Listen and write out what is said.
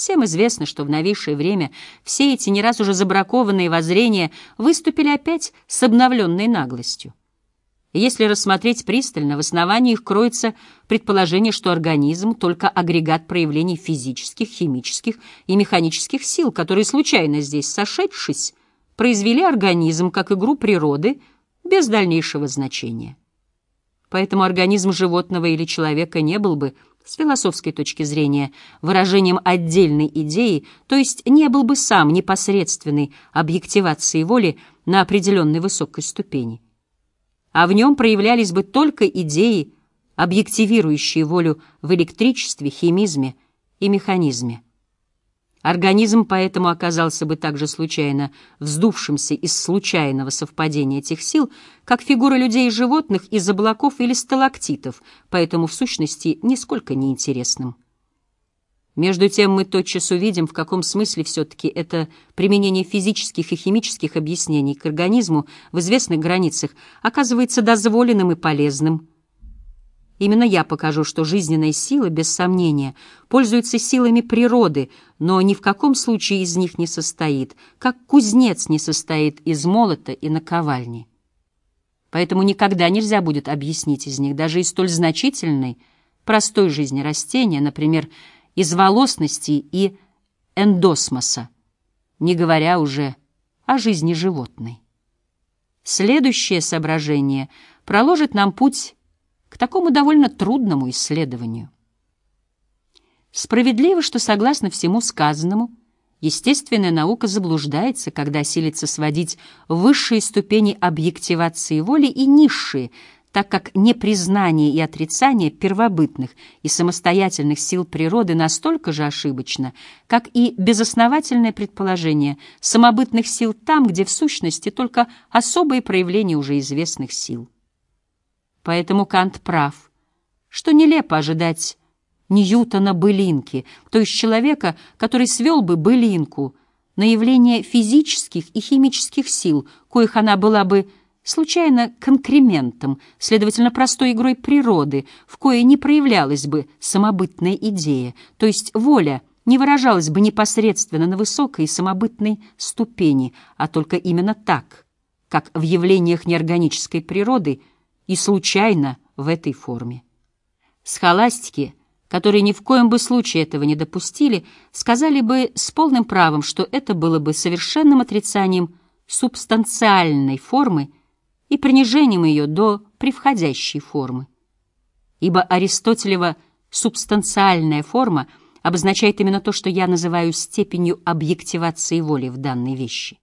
Всем известно, что в новейшее время все эти не раз уже забракованные воззрения выступили опять с обновленной наглостью. Если рассмотреть пристально, в основании их кроется предположение, что организм — только агрегат проявлений физических, химических и механических сил, которые, случайно здесь сошедшись, произвели организм как игру природы без дальнейшего значения. Поэтому организм животного или человека не был бы, с философской точки зрения, выражением отдельной идеи, то есть не был бы сам непосредственной объективацией воли на определенной высокой ступени а в нем проявлялись бы только идеи, объективирующие волю в электричестве, химизме и механизме. Организм поэтому оказался бы также случайно вздувшимся из случайного совпадения этих сил, как фигуры людей и животных из облаков или сталактитов, поэтому в сущности нисколько неинтересным. Между тем мы тотчас увидим, в каком смысле все-таки это применение физических и химических объяснений к организму в известных границах оказывается дозволенным и полезным. Именно я покажу, что жизненная сила, без сомнения, пользуется силами природы, но ни в каком случае из них не состоит, как кузнец не состоит из молота и наковальни. Поэтому никогда нельзя будет объяснить из них даже и столь значительной, простой жизни растения, например, из волосности и эндосмоса, не говоря уже о жизни животной. Следующее соображение проложит нам путь к такому довольно трудному исследованию. Справедливо, что согласно всему сказанному, естественная наука заблуждается, когда силится сводить высшие ступени объективации воли и низшие – так как непризнание и отрицание первобытных и самостоятельных сил природы настолько же ошибочно, как и безосновательное предположение самобытных сил там, где в сущности только особые проявления уже известных сил. Поэтому Кант прав, что нелепо ожидать Ньютона былинки, то есть человека, который свел бы былинку на явление физических и химических сил, коих она была бы случайно конкрементом, следовательно, простой игрой природы, в коей не проявлялась бы самобытная идея, то есть воля не выражалась бы непосредственно на высокой самобытной ступени, а только именно так, как в явлениях неорганической природы и случайно в этой форме. Схоластики, которые ни в коем бы случае этого не допустили, сказали бы с полным правом, что это было бы совершенным отрицанием субстанциальной формы и принижением ее до превходящей формы. Ибо Аристотелева субстанциальная форма обозначает именно то, что я называю степенью объективации воли в данной вещи.